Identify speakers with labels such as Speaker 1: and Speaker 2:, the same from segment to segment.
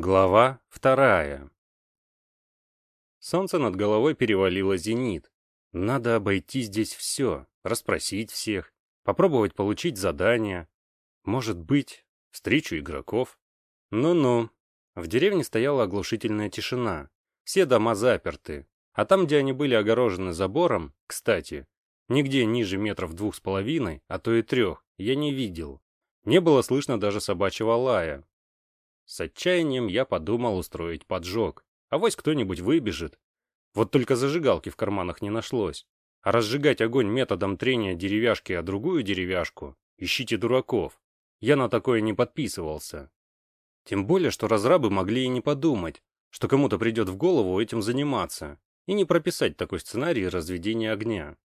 Speaker 1: Глава вторая. Солнце над головой перевалило зенит. Надо обойти здесь все, расспросить всех, попробовать получить задание. Может быть, встречу игроков. Ну-ну. В деревне стояла оглушительная тишина. Все дома заперты. А там, где они были огорожены забором, кстати, нигде ниже метров двух с половиной, а то и трех, я не видел. Не было слышно даже собачьего лая. С отчаянием я подумал устроить поджог. А вось кто-нибудь выбежит. Вот только зажигалки в карманах не нашлось. А разжигать огонь методом трения деревяшки о другую деревяшку — ищите дураков. Я на такое не подписывался. Тем более, что разрабы могли и не подумать, что кому-то придет в голову этим заниматься, и не прописать такой сценарий разведения огня.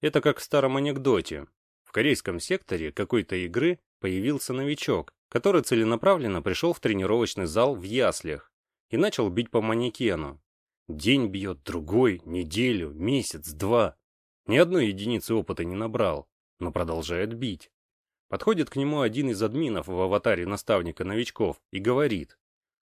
Speaker 1: Это как в старом анекдоте. В корейском секторе какой-то игры появился новичок, который целенаправленно пришел в тренировочный зал в яслях и начал бить по манекену. День бьет, другой, неделю, месяц, два. Ни одной единицы опыта не набрал, но продолжает бить. Подходит к нему один из админов в аватаре наставника новичков и говорит.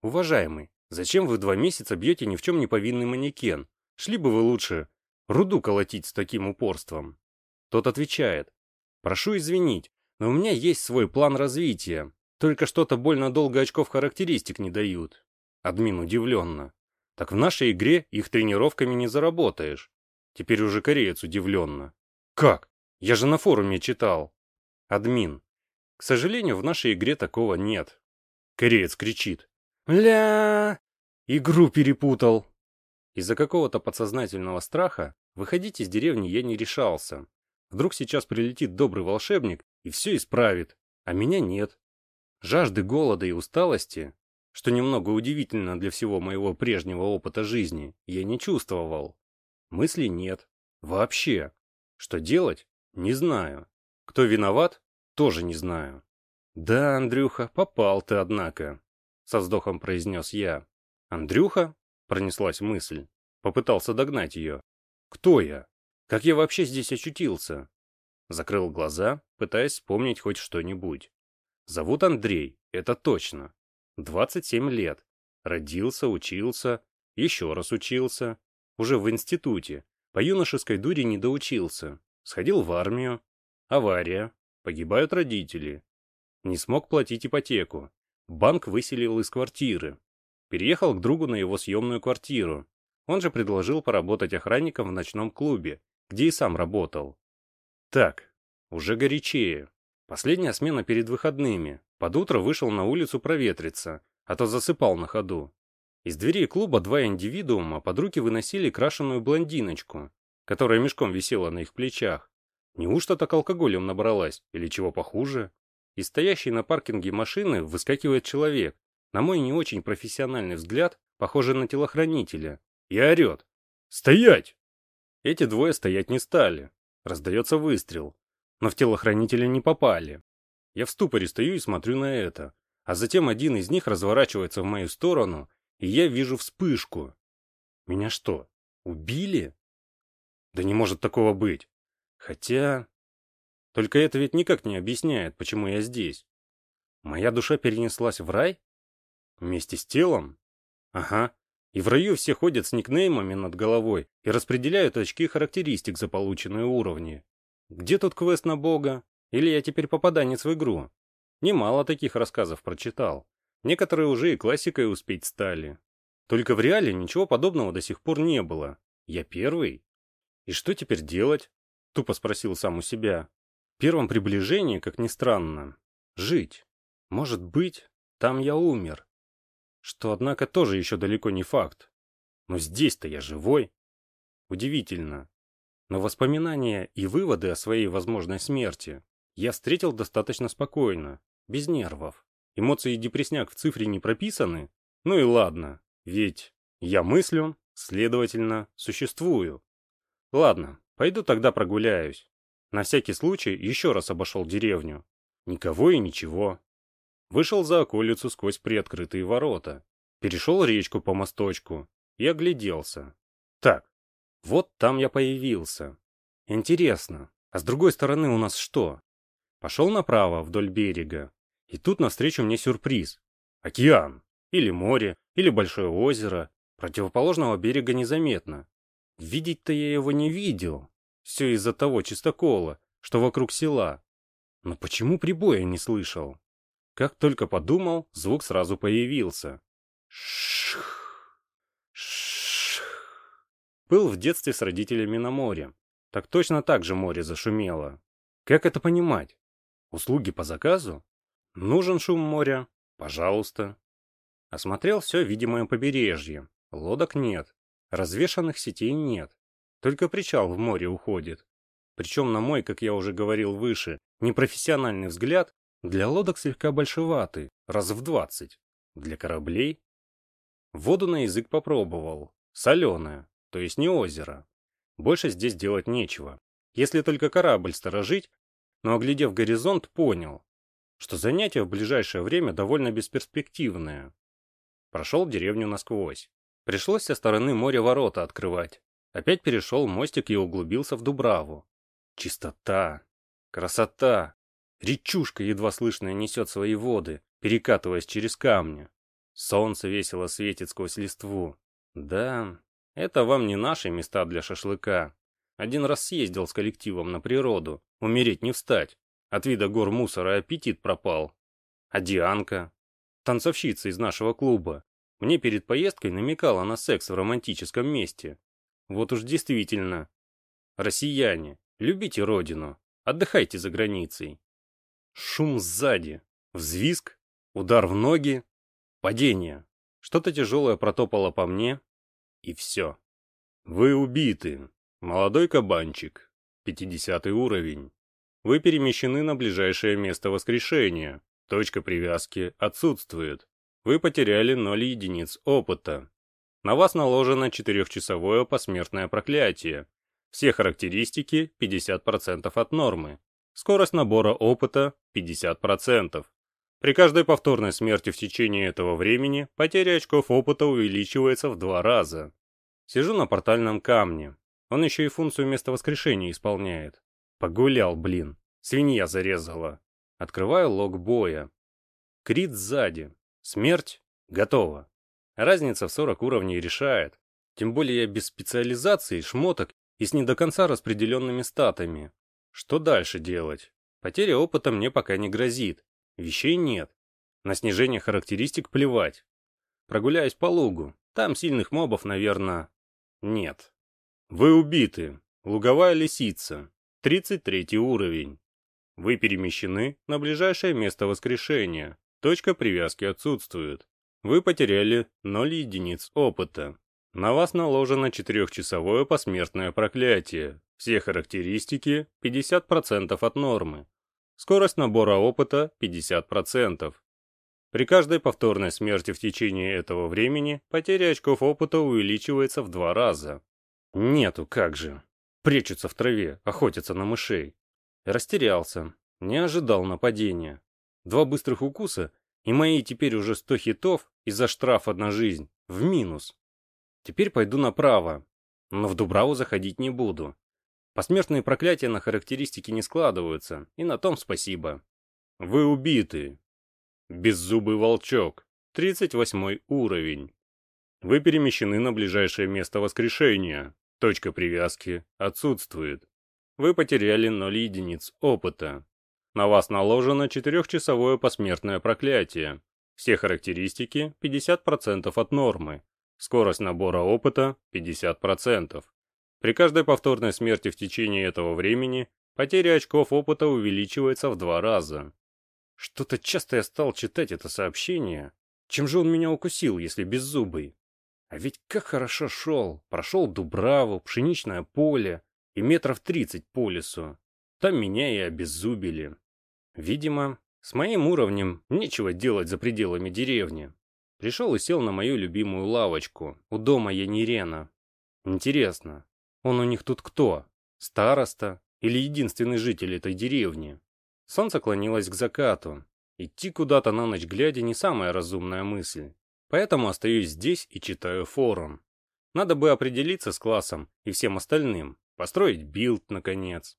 Speaker 1: «Уважаемый, зачем вы два месяца бьете ни в чем не повинный манекен? Шли бы вы лучше руду колотить с таким упорством». Тот отвечает. «Прошу извинить, но у меня есть свой план развития. Только что-то больно долго очков характеристик не дают. Админ удивленно. Так в нашей игре их тренировками не заработаешь. Теперь уже кореец удивленно. Как? Я же на форуме читал. Админ. К сожалению, в нашей игре такого нет. Кореец кричит. Ля! Игру перепутал. Из-за какого-то подсознательного страха выходить из деревни я не решался. Вдруг сейчас прилетит добрый волшебник и все исправит, а меня нет. Жажды голода и усталости, что немного удивительно для всего моего прежнего опыта жизни, я не чувствовал. Мыслей нет. Вообще. Что делать? Не знаю. Кто виноват? Тоже не знаю. Да, Андрюха, попал ты, однако. Со вздохом произнес я. Андрюха? Пронеслась мысль. Попытался догнать ее. Кто я? Как я вообще здесь очутился? Закрыл глаза, пытаясь вспомнить хоть что-нибудь. Зовут Андрей, это точно. 27 лет. Родился, учился, еще раз учился. Уже в институте. По юношеской дуре не доучился. Сходил в армию. Авария. Погибают родители. Не смог платить ипотеку. Банк выселил из квартиры. Переехал к другу на его съемную квартиру. Он же предложил поработать охранником в ночном клубе, где и сам работал. Так, уже горячее. Последняя смена перед выходными. Под утро вышел на улицу проветриться, а то засыпал на ходу. Из дверей клуба два индивидуума под руки выносили крашеную блондиночку, которая мешком висела на их плечах. Неужто так алкоголем набралась, или чего похуже? Из стоящей на паркинге машины выскакивает человек, на мой не очень профессиональный взгляд, похожий на телохранителя, и орет. «Стоять!» Эти двое стоять не стали. Раздается выстрел но в телохранителя не попали. Я в ступоре стою и смотрю на это, а затем один из них разворачивается в мою сторону, и я вижу вспышку. Меня что, убили? Да не может такого быть. Хотя... Только это ведь никак не объясняет, почему я здесь. Моя душа перенеслась в рай? Вместе с телом? Ага. И в раю все ходят с никнеймами над головой и распределяют очки характеристик за полученные уровни. Где тут квест на бога? Или я теперь попаданец в игру? Немало таких рассказов прочитал. Некоторые уже и классикой успеть стали. Только в реале ничего подобного до сих пор не было. Я первый? И что теперь делать? Тупо спросил сам у себя. В первом приближении, как ни странно, жить. Может быть, там я умер. Что, однако, тоже еще далеко не факт. Но здесь-то я живой. Удивительно. Но воспоминания и выводы о своей возможной смерти я встретил достаточно спокойно, без нервов. Эмоции и депресняк в цифре не прописаны? Ну и ладно, ведь я мыслю, следовательно, существую. Ладно, пойду тогда прогуляюсь. На всякий случай еще раз обошел деревню. Никого и ничего. Вышел за околицу сквозь приоткрытые ворота. Перешел речку по мосточку и огляделся. Так, вот там я появился. Интересно, а с другой стороны у нас что? Пошел направо, вдоль берега. И тут навстречу мне сюрприз. Океан. или море, или большое озеро. Противоположного берега незаметно. Видеть-то я его не видел. Все из-за того чистокола, что вокруг села. Но почему прибоя не слышал? Как только подумал, звук сразу появился. Шх. Был в детстве с родителями на море. Так точно так же море зашумело. Как это понимать? Услуги по заказу? Нужен шум моря? Пожалуйста. Осмотрел все видимое побережье. Лодок нет. Развешанных сетей нет. Только причал в море уходит. Причем на мой, как я уже говорил выше, непрофессиональный взгляд, для лодок слегка большеватый, раз в двадцать. Для кораблей? Воду на язык попробовал. Соленая, то есть не озеро. Больше здесь делать нечего. Если только корабль сторожить, но оглядев горизонт, понял, что занятие в ближайшее время довольно бесперспективное. Прошел деревню насквозь. Пришлось со стороны моря ворота открывать. Опять перешел мостик и углубился в Дубраву. Чистота, красота. Речушка едва слышная несет свои воды, перекатываясь через камни. Солнце весело светит сквозь листву. Да, это вам не наши места для шашлыка. Один раз съездил с коллективом на природу, умереть не встать. От вида гор мусора аппетит пропал. А Дианка, танцовщица из нашего клуба, мне перед поездкой намекала на секс в романтическом месте. Вот уж действительно. Россияне, любите родину, отдыхайте за границей. Шум сзади, взвизг, удар в ноги, падение. Что-то тяжелое протопало по мне, и все. Вы убиты. Молодой кабанчик. 50 уровень. Вы перемещены на ближайшее место воскрешения. Точка привязки отсутствует. Вы потеряли 0 единиц опыта. На вас наложено 4-часовое посмертное проклятие. Все характеристики 50% от нормы. Скорость набора опыта 50%. При каждой повторной смерти в течение этого времени потеря очков опыта увеличивается в два раза. Сижу на портальном камне. Он еще и функцию места воскрешения исполняет. Погулял, блин. Свинья зарезала. Открываю лог боя. Крит сзади. Смерть готова. Разница в 40 уровней решает. Тем более я без специализации, шмоток и с не до конца распределенными статами. Что дальше делать? Потеря опыта мне пока не грозит. Вещей нет. На снижение характеристик плевать. Прогуляюсь по лугу. Там сильных мобов, наверное, нет. Вы убиты. Луговая лисица. 33 уровень. Вы перемещены на ближайшее место воскрешения. Точка привязки отсутствует. Вы потеряли 0 единиц опыта. На вас наложено 4-часовое посмертное проклятие. Все характеристики 50% от нормы. Скорость набора опыта 50%. При каждой повторной смерти в течение этого времени потеря очков опыта увеличивается в два раза. Нету, как же. Прячутся в траве, охотятся на мышей. Растерялся, не ожидал нападения. Два быстрых укуса, и мои теперь уже сто хитов из-за штрафа на жизнь в минус. Теперь пойду направо, но в Дубраву заходить не буду. Посмертные проклятия на характеристики не складываются, и на том спасибо. Вы убиты. Беззубый волчок. 38 уровень. Вы перемещены на ближайшее место воскрешения. Точка привязки отсутствует. Вы потеряли 0 единиц опыта. На вас наложено четырехчасовое посмертное проклятие. Все характеристики 50% от нормы. Скорость набора опыта 50%. При каждой повторной смерти в течение этого времени потеря очков опыта увеличивается в два раза. Что-то часто я стал читать это сообщение. Чем же он меня укусил, если беззубый? А ведь как хорошо шел. Прошел Дубраву, пшеничное поле и метров тридцать по лесу. Там меня и обеззубили. Видимо, с моим уровнем нечего делать за пределами деревни. Пришел и сел на мою любимую лавочку у дома Янирена. Интересно, он у них тут кто? Староста или единственный житель этой деревни? Солнце клонилось к закату. Идти куда-то на ночь глядя не самая разумная мысль. Поэтому остаюсь здесь и читаю форум. Надо бы определиться с классом и всем остальным, построить билд, наконец.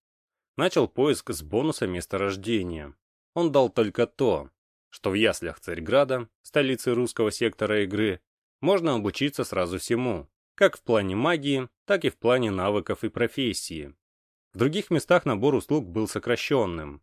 Speaker 1: Начал поиск с бонуса месторождения. Он дал только то, что в яслях Царьграда, столице русского сектора игры, можно обучиться сразу всему, как в плане магии, так и в плане навыков и профессии. В других местах набор услуг был сокращенным.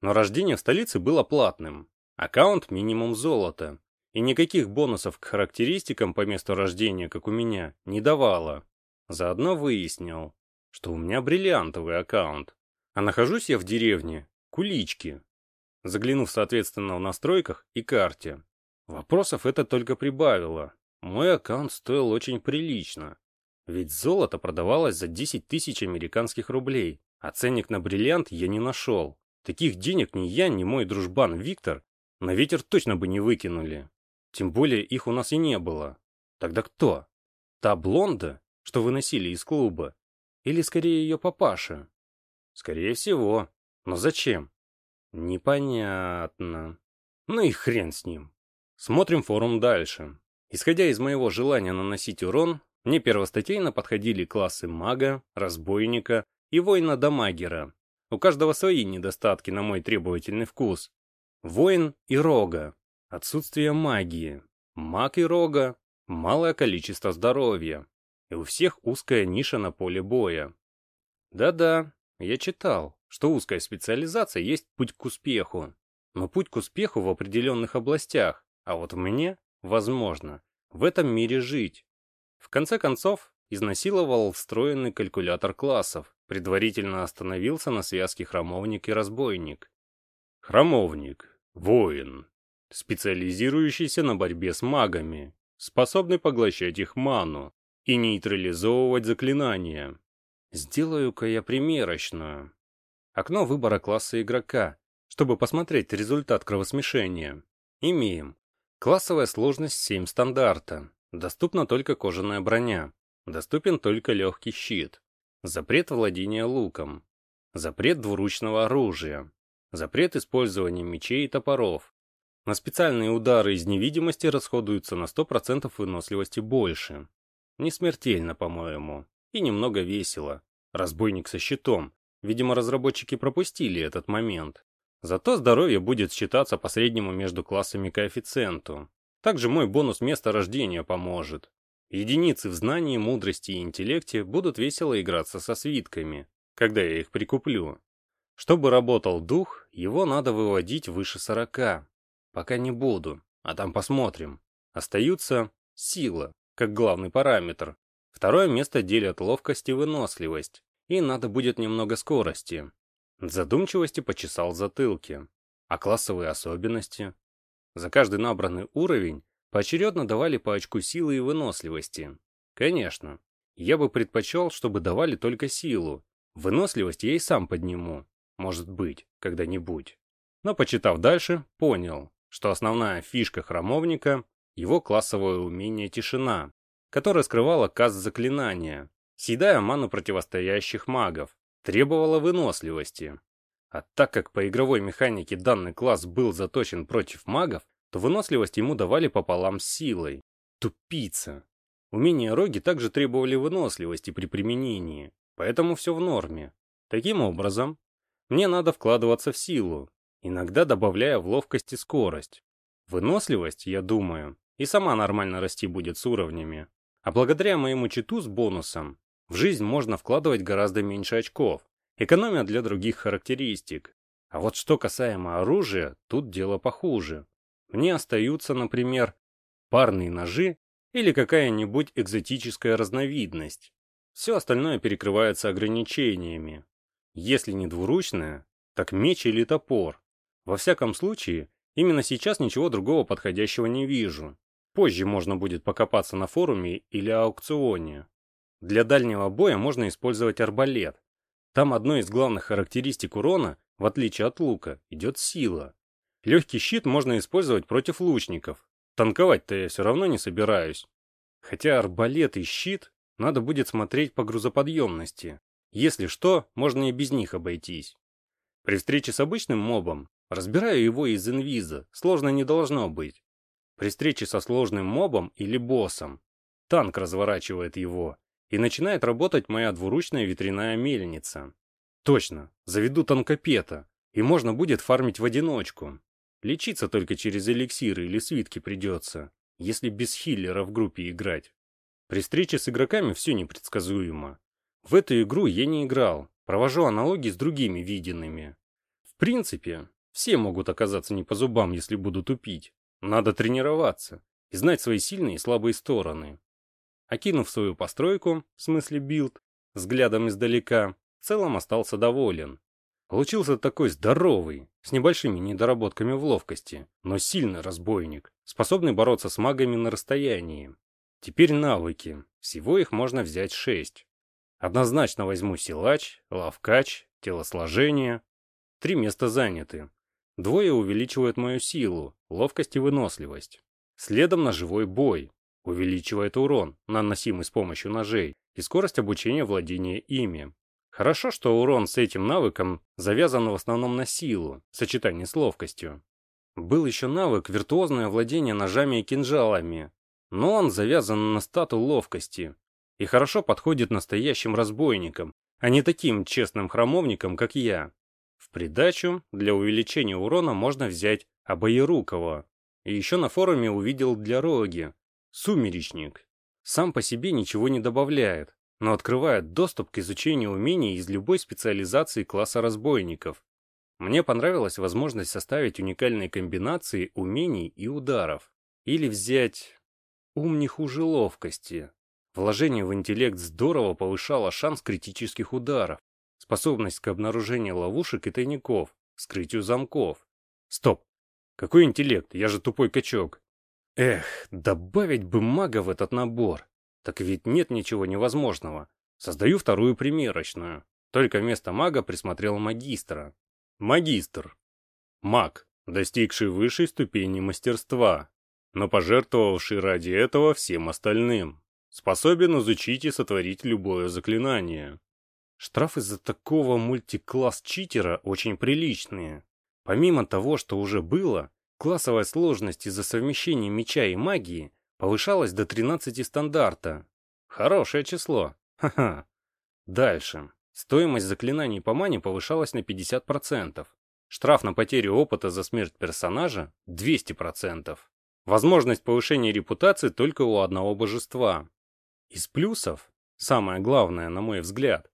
Speaker 1: Но рождение в столице было платным, аккаунт минимум золота, и никаких бонусов к характеристикам по месту рождения, как у меня, не давало. Заодно выяснил, что у меня бриллиантовый аккаунт, а нахожусь я в деревне Кулички, заглянув соответственно в настройках и карте. Вопросов это только прибавило. Мой аккаунт стоил очень прилично. Ведь золото продавалось за 10 тысяч американских рублей, а ценник на бриллиант я не нашел. Таких денег ни я, ни мой дружбан Виктор на ветер точно бы не выкинули. Тем более их у нас и не было. Тогда кто? Та блонда, что выносили из клуба? Или скорее ее папаша? Скорее всего. Но зачем? Непонятно. Ну и хрен с ним. Смотрим форум дальше. Исходя из моего желания наносить урон, мне первостатейно подходили классы мага, разбойника и воина-дамагера. У каждого свои недостатки на мой требовательный вкус. Воин и рога. Отсутствие магии. Маг и рога. Малое количество здоровья. И у всех узкая ниша на поле боя. Да-да, я читал, что узкая специализация есть путь к успеху. Но путь к успеху в определенных областях, а вот мне, возможно, в этом мире жить. В конце концов, изнасиловал встроенный калькулятор классов, предварительно остановился на связке храмовник и разбойник. Храмовник, воин, специализирующийся на борьбе с магами, способный поглощать их ману и нейтрализовывать заклинания. Сделаю-ка я примерочную. Окно выбора класса игрока, чтобы посмотреть результат кровосмешения. Имеем. Классовая сложность 7 стандарта. Доступна только кожаная броня. Доступен только легкий щит. Запрет владения луком. Запрет двуручного оружия. Запрет использования мечей и топоров. На специальные удары из невидимости расходуются на 100% выносливости больше. Не смертельно, по-моему. И немного весело. Разбойник со щитом. Видимо, разработчики пропустили этот момент. Зато здоровье будет считаться по среднему между классами коэффициенту. Также мой бонус места рождения поможет. Единицы в знании, мудрости и интеллекте будут весело играться со свитками, когда я их прикуплю. Чтобы работал дух, его надо выводить выше 40. Пока не буду, а там посмотрим. Остаются сила, как главный параметр. Второе место делят ловкость и выносливость, и надо будет немного скорости. Задумчивости почесал затылки. А классовые особенности? За каждый набранный уровень поочередно давали по очку силы и выносливости. Конечно, я бы предпочел, чтобы давали только силу. Выносливость я и сам подниму. Может быть, когда-нибудь. Но почитав дальше, понял, что основная фишка храмовника — его классовое умение тишина, которое скрывало каст заклинания, съедая ману противостоящих магов, требовало выносливости, а так как по игровой механике данный класс был заточен против магов, то выносливость ему давали пополам с силой. Тупица. Умения роги также требовали выносливости при применении, поэтому все в норме. Таким образом, мне надо вкладываться в силу, иногда добавляя в ловкость и скорость. Выносливость, я думаю, и сама нормально расти будет с уровнями. А благодаря моему читу с бонусом, в жизнь можно вкладывать гораздо меньше очков, Экономия для других характеристик. А вот что касаемо оружия, тут дело похуже. Мне остаются, например, парные ножи или какая-нибудь экзотическая разновидность. Все остальное перекрывается ограничениями. Если не двуручное, так меч или топор. Во всяком случае, именно сейчас ничего другого подходящего не вижу. Позже можно будет покопаться на форуме или аукционе. Для дальнего боя можно использовать арбалет, там одной из главных характеристик урона, в отличие от лука, идет сила. Легкий щит можно использовать против лучников. Танковать-то я все равно не собираюсь. Хотя арбалет и щит надо будет смотреть по грузоподъемности. Если что, можно и без них обойтись. При встрече с обычным мобом разбираю его из инвиза, сложно не должно быть. При встрече со сложным мобом или боссом танк разворачивает его, и начинает работать моя двуручная ветряная мельница. Точно, заведу танкопета, и можно будет фармить в одиночку. Лечиться только через эликсиры или свитки придется, если без хиллера в группе играть. При встрече с игроками все непредсказуемо. В эту игру я не играл, провожу аналогии с другими виденными. В принципе, все могут оказаться не по зубам, если будут тупить. Надо тренироваться и знать свои сильные и слабые стороны. Окинув свою постройку, в смысле build, взглядом издалека, в целом остался доволен. Получился такой здоровый, с небольшими недоработками в ловкости, но сильный разбойник, способный бороться с магами на расстоянии. Теперь навыки. Всего их можно взять шесть. Однозначно возьму силач, ловкач, телосложение. Три места заняты. Двое увеличивают мою силу, ловкость и выносливость. Следом на живой бой. Увеличивает урон, наносимый с помощью ножей, и скорость обучения владения ими. Хорошо, что урон с этим навыком завязан в основном на силу, в сочетании с ловкостью. Был еще навык виртуозное владение ножами и кинжалами, но он завязан на стату ловкости и хорошо подходит настоящим разбойникам, а не таким честным храмовникам, как я. В придачу, для увеличения урона можно взять Обоерукого. И еще на форуме увидел для Роги. Сумеречник. Сам по себе ничего не добавляет, но открывает доступ к изучению умений из любой специализации класса разбойников. Мне понравилась возможность составить уникальные комбинации умений и ударов. Или взять ум не хуже ловкости. Вложение в интеллект здорово повышало шанс критических ударов способность к обнаружению ловушек и тайников, вскрытию замков. Стоп! Какой интеллект? Я же тупой качок. Эх, добавить бы мага в этот набор. Так ведь нет ничего невозможного. Создаю вторую примерочную. Только вместо мага присмотрел магистра. Магистр. Маг, достигший высшей ступени мастерства, но пожертвовавший ради этого всем остальным. Способен изучить и сотворить любое заклинание. Штрафы за такого мультикласс читера очень приличные. Помимо того, что уже было, классовая сложность из-за совмещения меча и магии повышалась до 13 стандарта. Хорошее число. Ха-ха. Дальше. Стоимость заклинаний по мане повышалась на 50%. Штраф на потерю опыта за смерть персонажа – 200%. Возможность повышения репутации только у одного божества. Из плюсов, самое главное, на мой взгляд,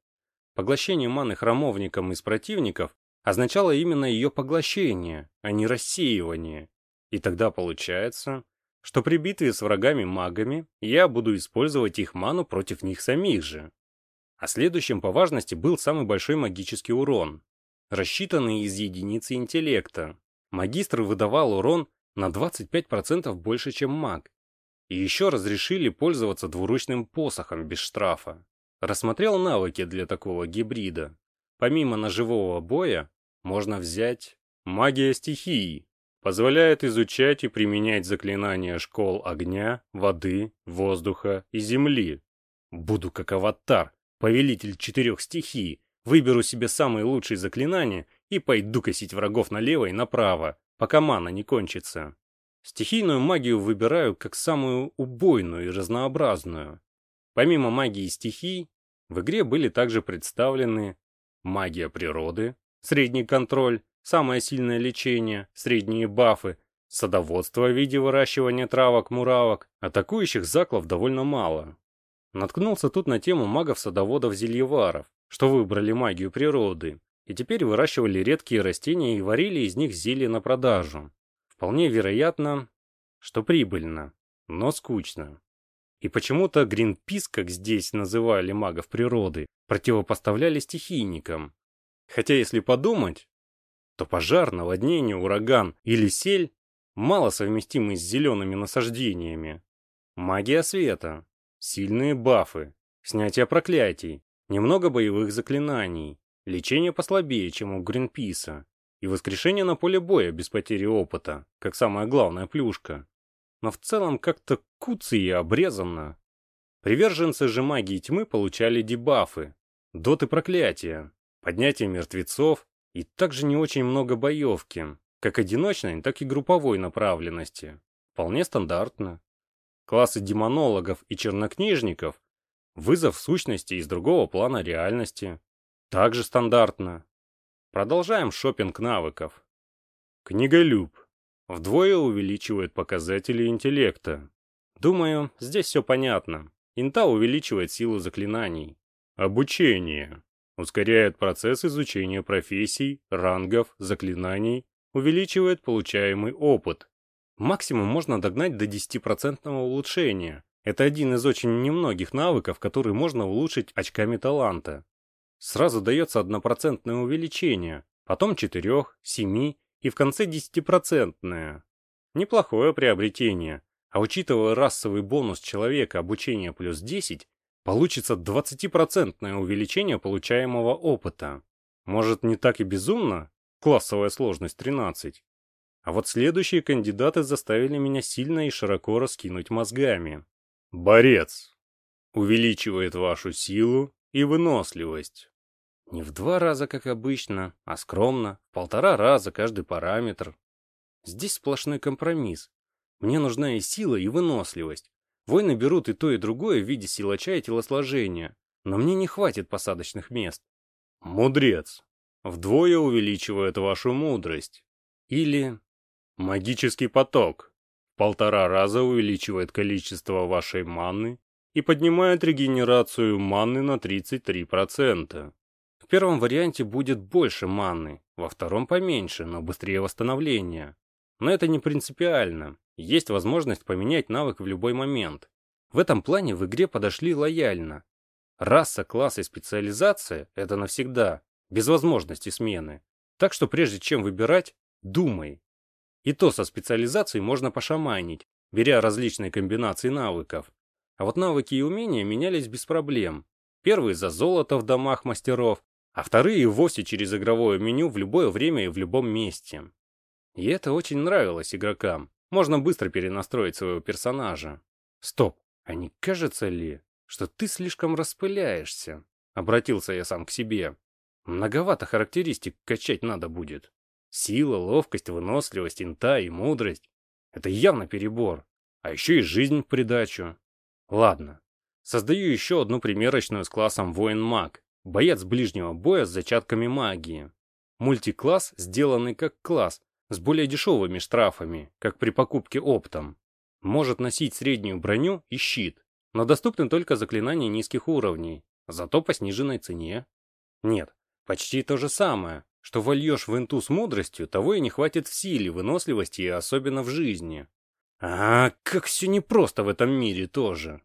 Speaker 1: Поглощение маны храмовником из противников означало именно ее поглощение, а не рассеивание. И тогда получается, что при битве с врагами-магами я буду использовать их ману против них самих же. А следующим по важности был самый большой магический урон, рассчитанный из единицы интеллекта. Магистр выдавал урон на 25% больше, чем маг. И еще разрешили пользоваться двуручным посохом без штрафа. Рассмотрел навыки для такого гибрида. Помимо ножевого боя, можно взять магия стихии. Позволяет изучать и применять заклинания школ огня, воды, воздуха и земли. Буду как аватар, повелитель четырех стихий, выберу себе самые лучшие заклинания и пойду косить врагов налево и направо, пока мана не кончится. Стихийную магию выбираю как самую убойную и разнообразную. Помимо магии стихий, в игре были также представлены магия природы, средний контроль, самое сильное лечение, средние бафы, садоводство в виде выращивания травок-муравок, атакующих заклов довольно мало. Наткнулся тут на тему магов-садоводов-зельеваров, что выбрали магию природы, и теперь выращивали редкие растения и варили из них зелья на продажу. Вполне вероятно, что прибыльно, но скучно. И почему-то Гринпис, как здесь называли магов природы, противопоставляли стихийникам. Хотя если подумать, то пожар, наводнение, ураган или сель мало совместимы с зелеными насаждениями. Магия света, сильные бафы, снятие проклятий, немного боевых заклинаний, лечение послабее, чем у Гринписа, и воскрешение на поле боя без потери опыта, как самая главная плюшка но в целом как-то куцы и обрезанно. Приверженцы же магии тьмы получали дебафы, доты проклятия, поднятие мертвецов и также не очень много боевки, как одиночной, так и групповой направленности. Вполне стандартно. Классы демонологов и чернокнижников – вызов сущности из другого плана реальности. Также стандартно. Продолжаем шопинг навыков. Книголюб. Вдвое увеличивает показатели интеллекта. Думаю, здесь все понятно. Инта увеличивает силу заклинаний. Обучение. Ускоряет процесс изучения профессий, рангов, заклинаний, увеличивает получаемый опыт. Максимум можно догнать до 10% улучшения. Это один из очень немногих навыков, который можно улучшить очками таланта. Сразу дается однопроцентное увеличение, потом 4, 7 и в конце 10%. Неплохое приобретение. А учитывая расовый бонус человека обучения плюс 10, получится 20% увеличение получаемого опыта. Может, не так и безумно? Классовая сложность 13. А вот следующие кандидаты заставили меня сильно и широко раскинуть мозгами. Борец. Увеличивает вашу силу и выносливость. Не в два раза, как обычно, а скромно, в полтора раза каждый параметр. Здесь сплошной компромисс. Мне нужна и сила, и выносливость. Воины берут и то, и другое в виде силача и телосложения, но мне не хватит посадочных мест. Мудрец. Вдвое увеличивает вашу мудрость. Или магический поток. полтора раза увеличивает количество вашей маны и поднимает регенерацию маны на 33% первом варианте будет больше маны, во втором поменьше, но быстрее восстановления. Но это не принципиально. Есть возможность поменять навык в любой момент. В этом плане в игре подошли лояльно. Раса, класс и специализация — это навсегда, без возможности смены. Так что прежде чем выбирать, думай. И то со специализацией можно пошаманить, беря различные комбинации навыков. А вот навыки и умения менялись без проблем. Первый за золото в домах мастеров, а вторые вовсе через игровое меню в любое время и в любом месте. И это очень нравилось игрокам. Можно быстро перенастроить своего персонажа. Стоп, а не кажется ли, что ты слишком распыляешься? Обратился я сам к себе. Многовато характеристик качать надо будет. Сила, ловкость, выносливость, инта и мудрость. Это явно перебор. А еще и жизнь в придачу. Ладно. Создаю еще одну примерочную с классом воин-маг. Боец ближнего боя с зачатками магии. Мультикласс, сделанный как класс, с более дешевыми штрафами, как при покупке оптом. Может носить среднюю броню и щит, но доступны только заклинания низких уровней, зато по сниженной цене. Нет, почти то же самое, что вольешь в инту с мудростью, того и не хватит в силе, выносливости и особенно в жизни. А, как все непросто в этом мире тоже.